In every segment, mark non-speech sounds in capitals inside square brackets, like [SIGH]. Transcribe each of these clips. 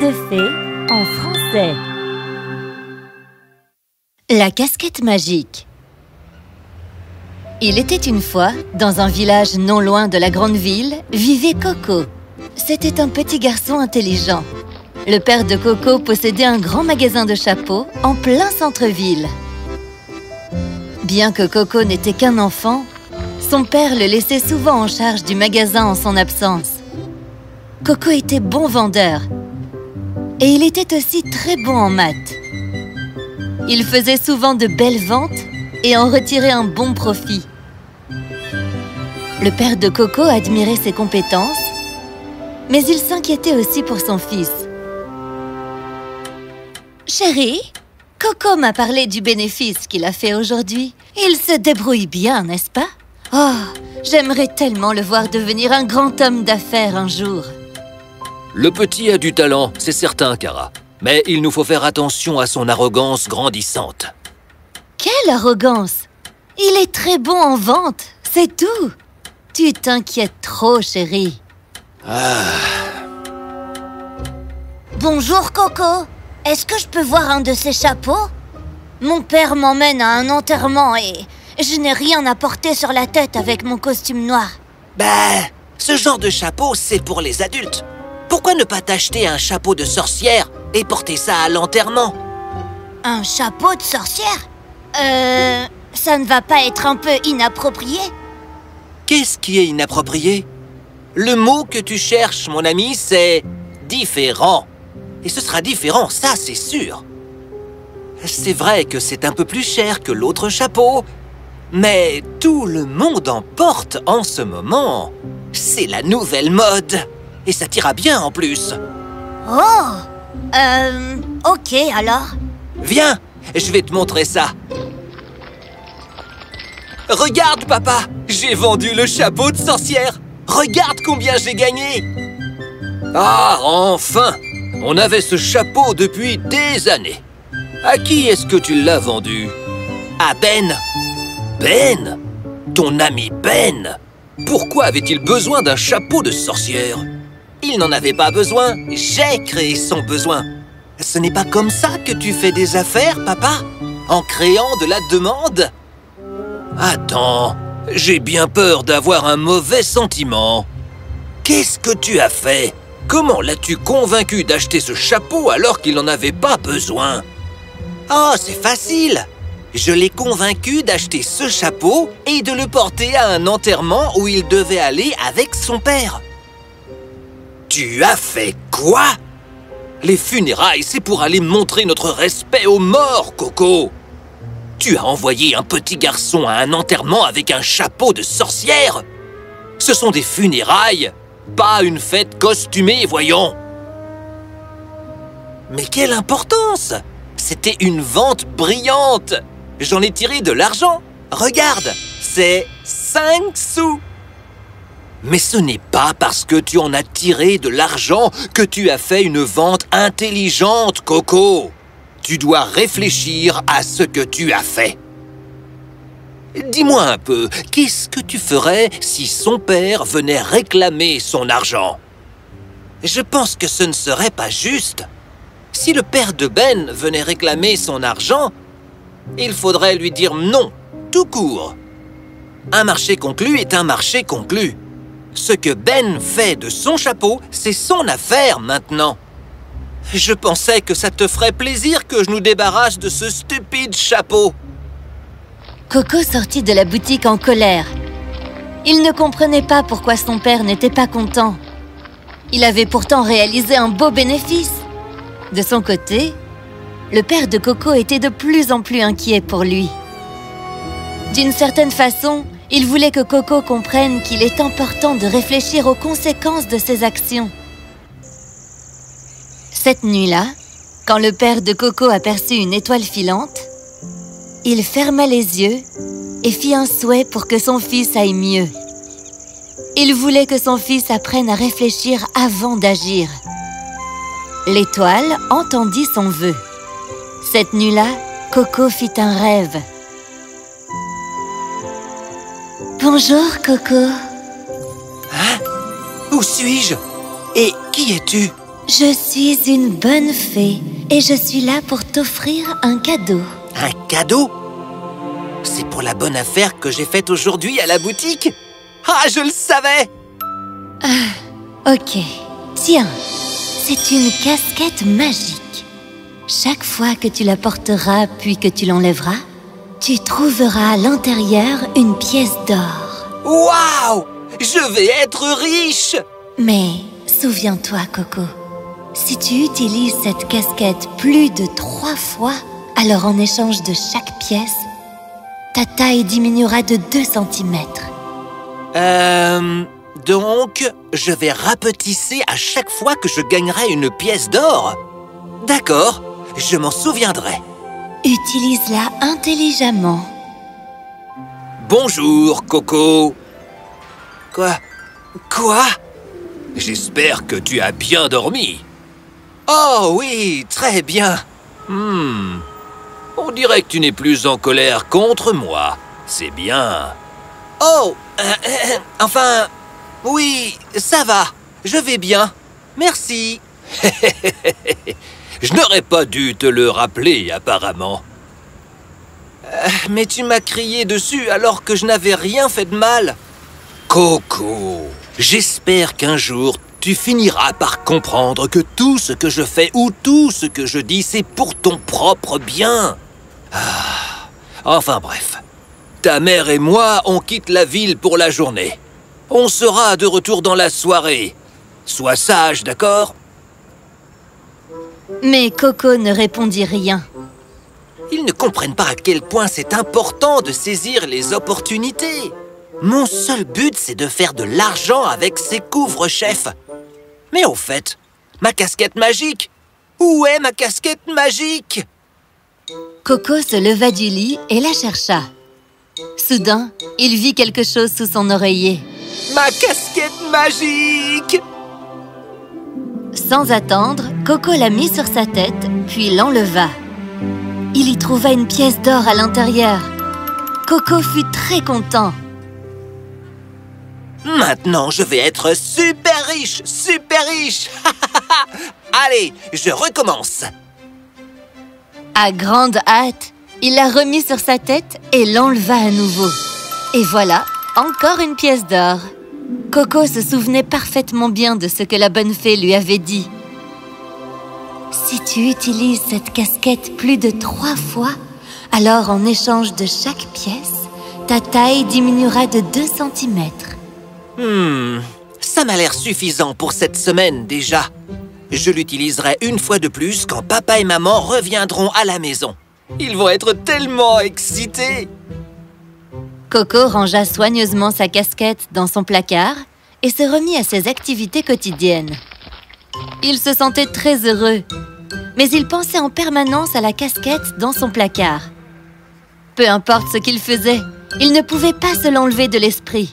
de fées en français. La casquette magique Il était une fois, dans un village non loin de la grande ville, vivait Coco. C'était un petit garçon intelligent. Le père de Coco possédait un grand magasin de chapeaux en plein centre-ville. Bien que Coco n'était qu'un enfant, son père le laissait souvent en charge du magasin en son absence. Coco était bon vendeur et il était aussi très bon en maths. Il faisait souvent de belles ventes et en retirait un bon profit. Le père de Coco admirait ses compétences, mais il s'inquiétait aussi pour son fils. Chérie, Coco m'a parlé du bénéfice qu'il a fait aujourd'hui. Il se débrouille bien, n'est-ce pas? Oh, j'aimerais tellement le voir devenir un grand homme d'affaires un jour. Le petit a du talent, c'est certain, Cara. Mais il nous faut faire attention à son arrogance grandissante. Quelle arrogance Il est très bon en vente, c'est tout. Tu t'inquiètes trop, chérie. Ah. Bonjour, Coco. Est-ce que je peux voir un de ces chapeaux? Mon père m'emmène à un enterrement et je n'ai rien à porter sur la tête avec mon costume noir. Ben, ce genre de chapeau, c'est pour les adultes. Pourquoi ne pas t'acheter un chapeau de sorcière et porter ça à l'enterrement? Un chapeau de sorcière? Euh... Ça ne va pas être un peu inapproprié? Qu'est-ce qui est inapproprié? Le mot que tu cherches, mon ami, c'est différent. Et ce sera différent, ça c'est sûr. C'est vrai que c'est un peu plus cher que l'autre chapeau, mais tout le monde en porte en ce moment. C'est la nouvelle mode. Et ça t'ira bien en plus. Oh Euh... Ok alors. Viens, je vais te montrer ça. Regarde, papa J'ai vendu le chapeau de sorcière Regarde combien j'ai gagné Ah, enfin On avait ce chapeau depuis des années. À qui est-ce que tu l'as vendu? À Ben Ben Ton ami Ben Pourquoi avait-il besoin d'un chapeau de sorcière? Il n'en avait pas besoin, j'ai créé son besoin. Ce n'est pas comme ça que tu fais des affaires, papa En créant de la demande Attends, j'ai bien peur d'avoir un mauvais sentiment. Qu'est-ce que tu as fait? Comment l'as-tu convaincu d'acheter ce chapeau alors qu'il n'en avait pas besoin? Oh, c'est facile Je l'ai convaincu d'acheter ce chapeau et de le porter à un enterrement où il devait aller avec son père. Tu as fait quoi? Les funérailles, c'est pour aller montrer notre respect aux morts, Coco. Tu as envoyé un petit garçon à un enterrement avec un chapeau de sorcière. Ce sont des funérailles, pas une fête costumée, voyons. Mais quelle importance! C'était une vente brillante. J'en ai tiré de l'argent. Regarde, c'est 5 sous Mais ce n'est pas parce que tu en as tiré de l'argent que tu as fait une vente intelligente, Coco Tu dois réfléchir à ce que tu as fait Dis-moi un peu, qu'est-ce que tu ferais si son père venait réclamer son argent? Je pense que ce ne serait pas juste. Si le père de Ben venait réclamer son argent, il faudrait lui dire non, tout court. Un marché conclu est un marché conclu. Ce que Ben fait de son chapeau, c'est son affaire maintenant. Je pensais que ça te ferait plaisir que je nous débarrasse de ce stupide chapeau. Coco sortit de la boutique en colère. Il ne comprenait pas pourquoi son père n'était pas content. Il avait pourtant réalisé un beau bénéfice. De son côté, le père de Coco était de plus en plus inquiet pour lui. D'une certaine façon, il voulait que Coco comprenne qu'il est important de réfléchir aux conséquences de ses actions. Cette nuit-là, quand le père de Coco aperçut une étoile filante, il ferma les yeux et fit un souhait pour que son fils aille mieux. Il voulait que son fils apprenne à réfléchir avant d'agir. L'étoile entendit son vœu. Cette nuit-là, Coco fit un rêve. Bonjour, Coco. Hein? Où suis-je? Et qui es-tu? Je suis une bonne fée et je suis là pour t'offrir un cadeau. Un cadeau? C'est pour la bonne affaire que j'ai faite aujourd'hui à la boutique? Ah, je le savais Ah, ok. Tiens, c'est une casquette magique. Chaque fois que tu la porteras puis que tu l'enlèveras, tu trouveras à l'intérieur une pièce d'or. Waouh Je vais être riche Mais souviens-toi, Coco, si tu utilises cette casquette plus de trois fois, alors en échange de chaque pièce, ta taille diminuera de 2 cm. Euh... Donc, je vais rapetisser à chaque fois que je gagnerai une pièce d'or D'accord, je m'en souviendrai. Utilise-la intelligemment. Bonjour, Coco. Quoi? Quoi? J'espère que tu as bien dormi. Oh oui, très bien. Hmm. On dirait que tu n'es plus en colère contre moi. C'est bien. Oh euh, euh, Enfin... Oui, ça va. Je vais bien. Merci. [LAUGHS] Je n'aurais pas dû te le rappeler, apparemment. Euh, mais tu m'as crié dessus alors que je n'avais rien fait de mal. Coco, j'espère qu'un jour tu finiras par comprendre que tout ce que je fais ou tout ce que je dis, c'est pour ton propre bien. Ah, enfin bref. Ta mère et moi, on quitte la ville pour la journée. On sera de retour dans la soirée. Sois sage, d'accord? Mais Coco ne répondit rien. Ils ne comprennent pas à quel point c'est important de saisir les opportunités. Mon seul but, c'est de faire de l'argent avec ces couvre-chefs. Mais au fait, ma casquette magique Où est ma casquette magique? Coco se leva du lit et la chercha. Soudain, il vit quelque chose sous son oreiller. Ma casquette magique Sans attendre, Coco la mit sur sa tête, puis l'enleva. Il y trouva une pièce d'or à l'intérieur. Coco fut très content. Maintenant, je vais être super riche, super riche [LAUGHS] Allez, je recommence À grande hâte, il la remit sur sa tête et l'enleva à nouveau. Et voilà, encore une pièce d'or. Coco se souvenait parfaitement bien de ce que la bonne fée lui avait dit. Si tu utilises cette casquette plus de trois fois, alors en échange de chaque pièce, ta taille diminuera de 2 cm. Hmm, ça m'a l'air suffisant pour cette semaine déjà. Je l'utiliserai une fois de plus quand papa et maman reviendront à la maison. Ils vont être tellement excités Coco rangea soigneusement sa casquette dans son placard et se remit à ses activités quotidiennes. Il se sentait très heureux, mais il pensait en permanence à la casquette dans son placard. Peu importe ce qu'il faisait, il ne pouvait pas se l'enlever de l'esprit.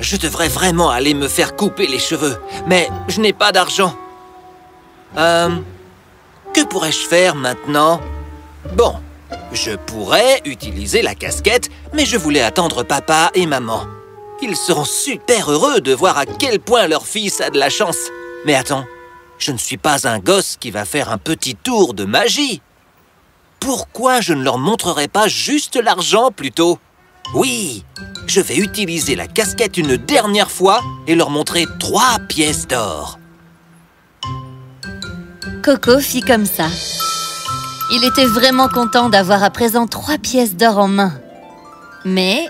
Je devrais vraiment aller me faire couper les cheveux, mais je n'ai pas d'argent. Euh, que pourrais-je faire maintenant? Bon, je pourrais utiliser la casquette, mais je voulais attendre papa et maman. Ils seront super heureux de voir à quel point leur fils a de la chance. Mais attends, je ne suis pas un gosse qui va faire un petit tour de magie. Pourquoi je ne leur montrerai pas juste l'argent plutôt? Oui, je vais utiliser la casquette une dernière fois et leur montrer trois pièces d'or. Coco fit comme ça. Il était vraiment content d'avoir à présent trois pièces d'or en main. Mais...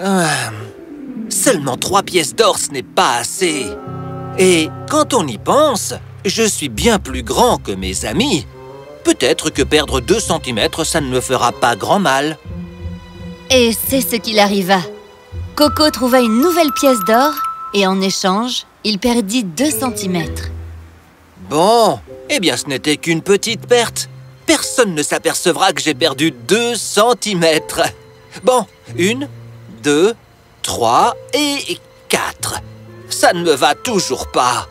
Euh, seulement trois pièces d'or, ce n'est pas assez. Et quand on y pense, je suis bien plus grand que mes amis. Peut-être que perdre deux centimètres, ça ne me fera pas grand mal. Et c'est ce qu'il arriva. Coco trouva une nouvelle pièce d'or et en échange, il perdit 2 centimètres. Bon, eh bien ce n'était qu'une petite perte. Personne ne s'apercevra que j'ai perdu 2 centimètres. Bon, une, deux, trois et quatre. Ça ne me va toujours pas.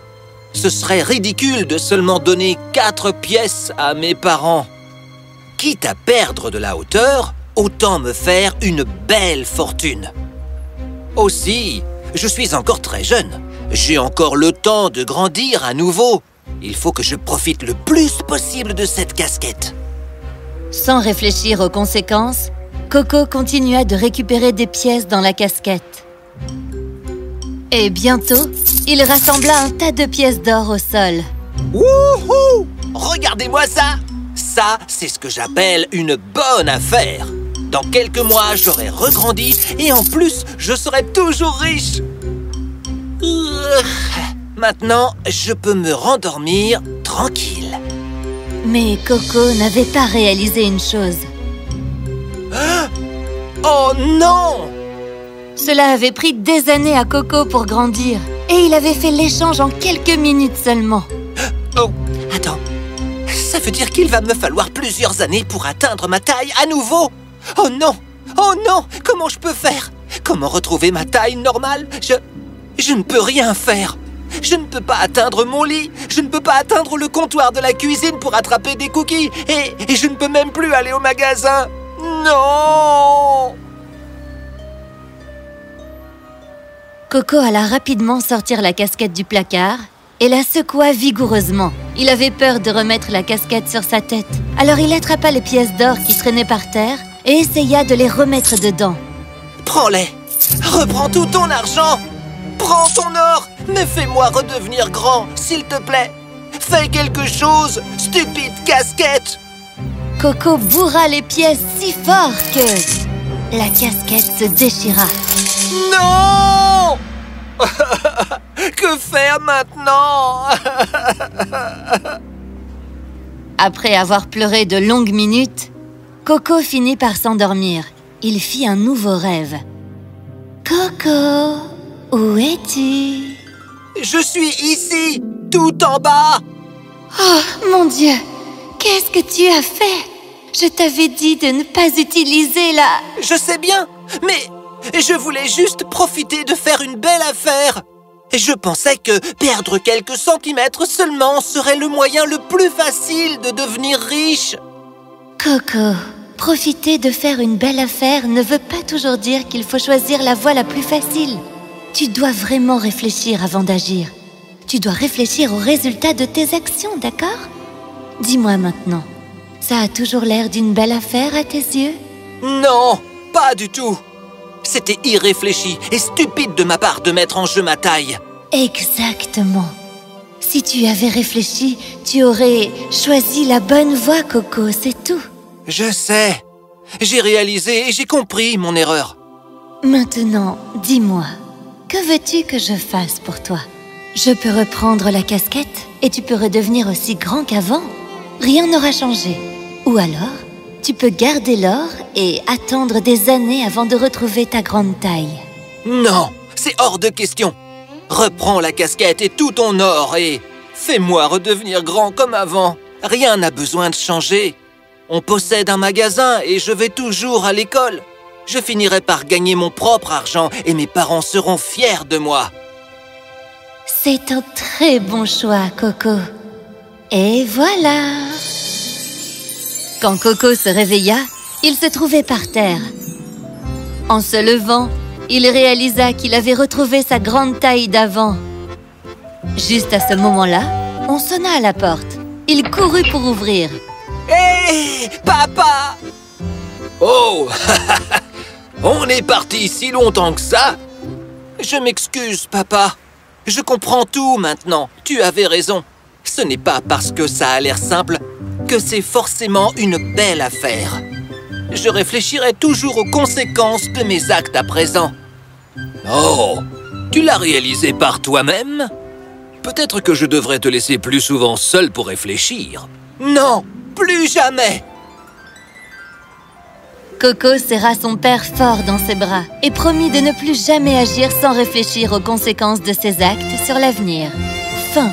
Ce serait ridicule de seulement donner quatre pièces à mes parents. Quitte à perdre de la hauteur, autant me faire une belle fortune. Aussi, je suis encore très jeune. J'ai encore le temps de grandir à nouveau. Il faut que je profite le plus possible de cette casquette. Sans réfléchir aux conséquences, Coco continua de récupérer des pièces dans la casquette. Et bientôt, il rassembla un tas de pièces d'or au sol. Wouhou Regardez-moi ça Ça, c'est ce que j'appelle une bonne affaire. Dans quelques mois, j'aurai regrandi et en plus, je serai toujours riche. Maintenant, je peux me rendormir tranquille. Mais Coco n'avait pas réalisé une chose. Oh non Cela avait pris des années à Coco pour grandir. Et il avait fait l'échange en quelques minutes seulement. Oh, attends. Ça veut dire qu'il va me falloir plusieurs années pour atteindre ma taille à nouveau? Oh non Oh non Comment je peux faire? Comment retrouver ma taille normale? Je... Je ne peux rien faire je ne peux pas atteindre mon lit, je ne peux pas atteindre le comptoir de la cuisine pour attraper des cookies, et, et je ne peux même plus aller au magasin. Non Coco alla rapidement sortir la casquette du placard et la secoua vigoureusement. Il avait peur de remettre la casquette sur sa tête. Alors il attrapa les pièces d'or qui traînaient par terre et essaya de les remettre dedans. Prends-les Reprends tout ton argent Prends ton or Mais fais-moi redevenir grand, s'il te plaît Fais quelque chose, stupide casquette Coco bourra les pièces si fort que la casquette se déchira. Non [LAUGHS] Que faire maintenant [LAUGHS] Après avoir pleuré de longues minutes, Coco finit par s'endormir. Il fit un nouveau rêve. Coco, où es-tu? Je suis ici, tout en bas. Oh, mon Dieu Qu'est-ce que tu as fait? Je t'avais dit de ne pas utiliser la... Je sais bien, mais je voulais juste profiter de faire une belle affaire. Je pensais que perdre quelques centimètres seulement serait le moyen le plus facile de devenir riche. Coco, profiter de faire une belle affaire ne veut pas toujours dire qu'il faut choisir la voie la plus facile. Tu dois vraiment réfléchir avant d'agir. Tu dois réfléchir aux résultats de tes actions, d'accord? Dis-moi maintenant, ça a toujours l'air d'une belle affaire à tes yeux? Non, pas du tout C'était irréfléchi et stupide de ma part de mettre en jeu ma taille Exactement. Si tu avais réfléchi, tu aurais choisi la bonne voie, Coco, c'est tout. Je sais J'ai réalisé et j'ai compris mon erreur Maintenant, dis-moi, que veux-tu que je fasse pour toi? Je peux reprendre la casquette et tu peux redevenir aussi grand qu'avant. Rien n'aura changé. Ou alors, tu peux garder l'or et attendre des années avant de retrouver ta grande taille. Non, c'est hors de question Reprends la casquette et tout ton or et fais-moi redevenir grand comme avant Rien n'a besoin de changer On possède un magasin et je vais toujours à l'école Je finirai par gagner mon propre argent et mes parents seront fiers de moi C'est un très bon choix, Coco. Et voilà Quand Coco se réveilla, il se trouvait par terre. En se levant, il réalisa qu'il avait retrouvé sa grande taille d'avant. Juste à ce moment-là, on sonna à la porte. Il courut pour ouvrir. Hé Papa Oh [LAUGHS] On est parti si longtemps que ça Je m'excuse, papa. Je comprends tout maintenant. Tu avais raison. Ce n'est pas parce que ça a l'air simple que c'est forcément une belle affaire. Je réfléchirai toujours aux conséquences de mes actes à présent. Oh Tu l'as réalisé par toi-même? Peut-être que je devrais te laisser plus souvent seul pour réfléchir. Non Plus jamais Coco serra son père fort dans ses bras et promit de ne plus jamais agir sans réfléchir aux conséquences de ses actes sur l'avenir. Fin